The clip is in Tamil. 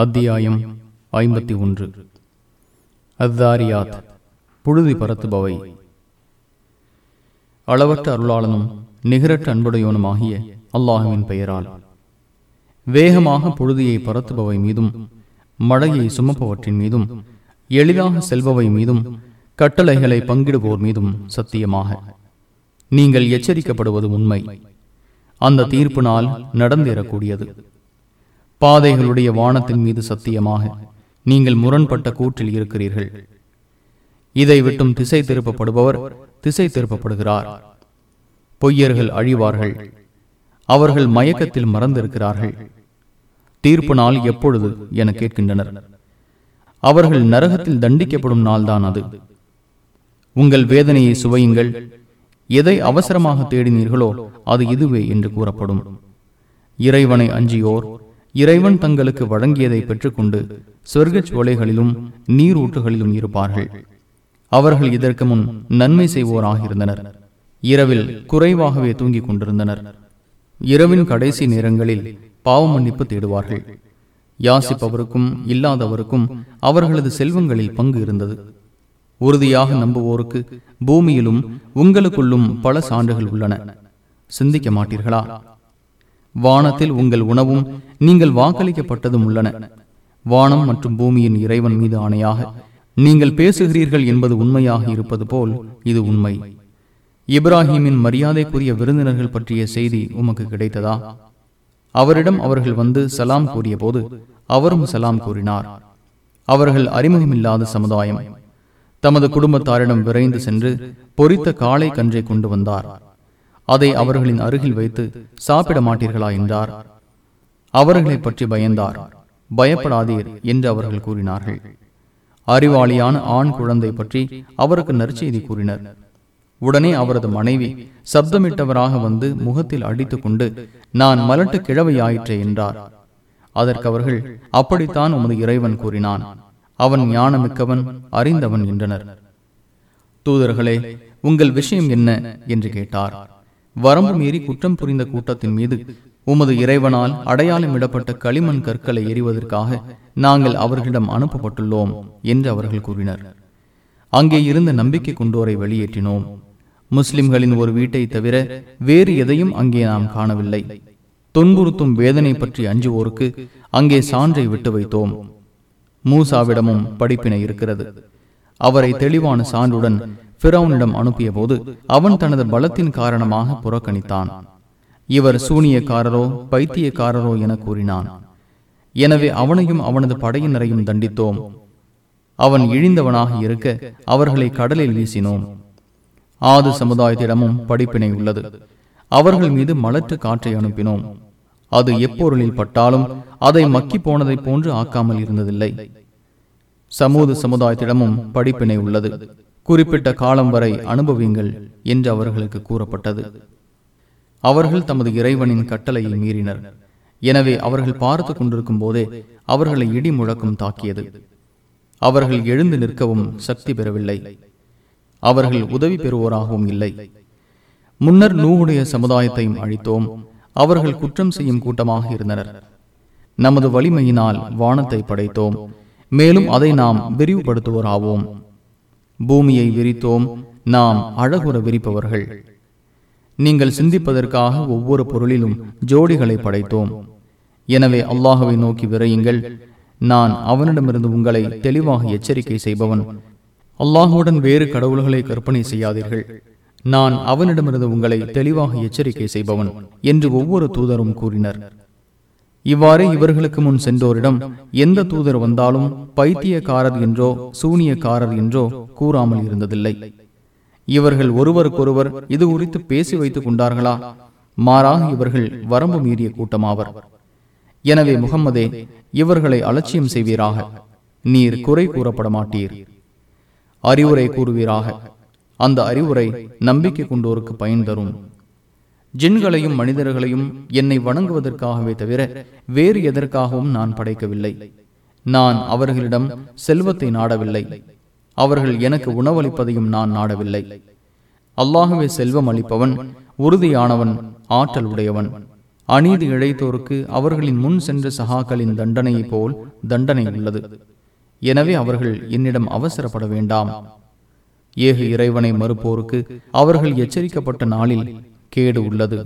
அத்தியாயம் ஐம்பத்தி ஒன்று. அத்தாரியாத் புழுதி பரத்துபவை. அளவற்ற அருளாளனும் நிகரற்ற அன்புடையோனுமாகிய அல்லாஹுவின் பெயரால். வேகமாக புழுதியை பரத்துபவை மீதும் மழையை சுமப்பவற்றின் மீதும் எளிதாக செல்பவை மீதும் கட்டளைகளை பங்கிடுவோர் மீதும் சத்தியமாக. நீங்கள் எச்சரிக்கப்படுவது உண்மை. அந்த தீர்ப்பு நாள் நடந்தேறக்கூடியது. பாதைகளுடைய வானத்தின் மீது சத்தியமாக நீங்கள் முரண்பட்ட கூற்றில் இருக்கிறீர்கள். இதை விட்டும் திசை திருப்பப்படுபவர் திசை திருப்பப்படுகிறார். பொய்யர்கள் அழிவார்கள். அவர்கள் மயக்கத்தில் மறந்திருக்கிறார்கள். தீர்ப்பு நாள் எப்பொழுது என கேட்கின்றனர். அவர்கள் நரகத்தில் தண்டிக்கப்படும் நாள்தான் அது. உங்கள் வேதனையை சுவையுங்கள். எதை அவசரமாக தேடினீர்களோ அது இதுவே என்று கூறப்படும். இறைவனை அஞ்சியோர் இறைவன் தங்களுக்கு வழங்கியதை பெற்றுக்கொண்டு சொர்க்கச் சோலைகளிலும் நீரூற்றுகளிலும் இருப்பார்கள். அவர்கள் இதற்கு முன் நன்மை செய்வோராக இருந்தனர் இரவில் குறைவாகவே தூங்கிக் கொண்டிருந்தனர். இரவின் கடைசி நேரங்களில் பாவ மன்னிப்பு தேடுவார்கள். யாசிப்பவருக்கும் இல்லாதவருக்கும் அவர்களது செல்வங்களில் பங்கு இருந்தது. உறுதியாக நம்புவோருக்கு பூமியிலும் உங்களுக்குள்ளும் பல சான்றுகள் உள்ளன. சிந்திக்க மாட்டீர்களா? வானத்தில் உங்கள் உணவும் நீங்கள் வாக்களிக்கப்பட்டதும் உள்ளன. வானம் மற்றும் பூமியின் இறைவன் மீது ஆணையாக நீங்கள் பேசுகிறீர்கள் என்பது உண்மையாக இருப்பது போல் இது உண்மை. இப்ராஹிமின் மரியாதைக்குரிய விருந்தினர்கள் பற்றிய செய்தி உமக்கு கிடைத்ததா? அவரிடம் அவர்கள் வந்து சலாம் கூறிய போது அவரும் சலாம் கூறினார். அவர்கள் அறிமுகமில்லாத சமுதாயம். தமது குடும்பத்தாரிடம் விரைந்து சென்று பொறித்த காளை கன்றை கொண்டு வந்தார். அதை அவர்களின் அருகில் வைத்து சாப்பிட மாட்டீர்களா என்றார். அவர்களை பற்றி பயந்தார். பயப்படாதீர் என்று அவர்கள் கூறினார்கள். அறிவாளியான ஆண் குழந்தை பற்றி அவருக்கு நற்செய்தி கூறினர். உடனே அவரது மனைவி சப்தமிட்டவராக வந்து முகத்தில் அடித்துக் கொண்டு நான் மலட்டு கிழவையாயிற்றே என்றார். அதற்கு அவர்கள் அப்படித்தான் உமது இறைவன் கூறினான். அவன் ஞானமிக்கவன் அறிந்தவன் என்றனர். தூதர்களே உங்கள் விஷயம் என்ன? என்று கேட்டார். வரம்பு மீறி குற்றம் புரிந்த கூட்டத்தின் மீது உமது இறைவனால் அடையாளமிடப்பட்ட களிமண் கற்களை எறிவதற்காக நாங்கள் அவர்களிடம் அனுப்பப்பட்டுள்ளோம் என்று அவர்கள் கூறினர். அங்கே இருந்த நம்பிக்கை கொண்டோரை வெளியேற்றினோம். முஸ்லிம்களின் ஒரு வீட்டை தவிர வேறு எதையும் அங்கே நாம் காணவில்லை. துன்புறுத்தும் வேதனை பற்றி அஞ்சுவோருக்கு அங்கே சான்றை விட்டு வைத்தோம். மூசாவிடமும் படிப்பினை இருக்கிறது. அவரை தெளிவான சான்றுடன் பிறவுனிடம் அனுப்பிய போது அவன் தனது பலத்தின் காரணமாக புறக்கணித்தான். இவர் சூனியக்காரரோ பைத்தியக்காரரோ என கூறினான். எனவே அவனையும் அவனது படையினரையும் தண்டித்தோம். அவன் இழிந்தவனாக இருக்க அவர்களை கடலில் வீசினோம். ஆது சமுதாயத்திடமும் படிப்பினை உள்ளது. அவர்கள் மீது மலற்று காற்றை அனுப்பினோம். அது எப்பொருளில் பட்டாலும் அதை மக்கி போனதை போன்று ஆக்காமல் இருந்ததில்லை. சமூக சமுதாயத்திடமும் படிப்பினை உள்ளது. குறிப்பிட்ட காலம் வரை அனுபவியுங்கள் என்று அவர்களுக்கு கூறப்பட்டது. அவர்கள் தமது இறைவனின் கட்டளையை மீறினர். எனவே அவர்கள் பார்த்து கொண்டிருக்கும் போதே அவர்களை இடி முழக்கம் தாக்கியது. அவர்கள் எழுந்து நிற்கவும் சக்தி பெறவில்லை. அவர்கள் உதவி பெறுவோராகவும் இல்லை. முன்னர் நூவுடைய சமுதாயத்தையும் அழித்தோம். அவர்கள் குற்றம் செய்யும் கூட்டமாக இருந்தனர். நமது வலிமையினால் வானத்தை படைத்தோம். மேலும் அதை நாம் விரிவுபடுத்துவோராவோம். பூமியை விரித்தோம் நாம் அழகுற விரிப்பவர்கள். நீங்கள் சிந்திப்பதற்காக ஒவ்வொரு பொருளிலும் ஜோடிகளை படைத்தோம். எனவே அல்லாஹுவை நோக்கி விரையுங்கள். நான் அவனிடமிருந்து உங்களை தெளிவாக எச்சரிக்கை செய்பவன். அல்லாஹுடன் வேறு கடவுள்களை கற்பனை செய்யாதீர்கள். நான் அவனிடமிருந்து உங்களை தெளிவாக எச்சரிக்கை செய்பவன் என்று ஒவ்வொரு தூதரும் கூறினர். இவ்வாறு இவர்களுக்கு முன் சென்றோரிடம் எந்த தூதர் வந்தாலும் பைத்தியக்காரர் என்றோ சூனியக்காரர் என்றோ கூறாமல் இருந்ததில்லை. இவர்கள் ஒருவருக்கொருவர் இது குறித்து பேசி வைத்துக் கொண்டார்களா? மாறாக இவர்கள் வரம்பு மீறிய கூட்டமாவர். எனவே முகம்மதே இவர்களை அலட்சியம் செய்வீராக. நீர் குறை கூறப்பட மாட்டீர் அறிவுரை கூறுவீராக. அந்த அறிவுரை நம்பிக்கை கொண்டோருக்கு பயன் தரும். ஜின்களையும் மனிதர்களையும் என்னை வணங்குவதற்காகவே தவிர வேறு எதற்காகவும் நான் படைக்கவில்லை. நான் அவர்களிடம் செல்வத்தை நாடவில்லை. அவர்கள் எனக்கு உணவளிப்பதையும் நான் நாடவில்லை. அல்லாகவே செல்வம் அளிப்பவன் உறுதியானவன் ஆற்றல் உடையவன். அநீதி இழைத்தோருக்கு அவர்களின் முன் சென்ற சகாக்களின் தண்டனையைப் போல் தண்டனை உள்ளது. எனவே அவர்கள் என்னிடம் அவசரப்பட வேண்டாம். ஏக இறைவனை மறுப்போருக்கு அவர்கள் எச்சரிக்கப்பட்ட நாளில் கேடு உள்ளது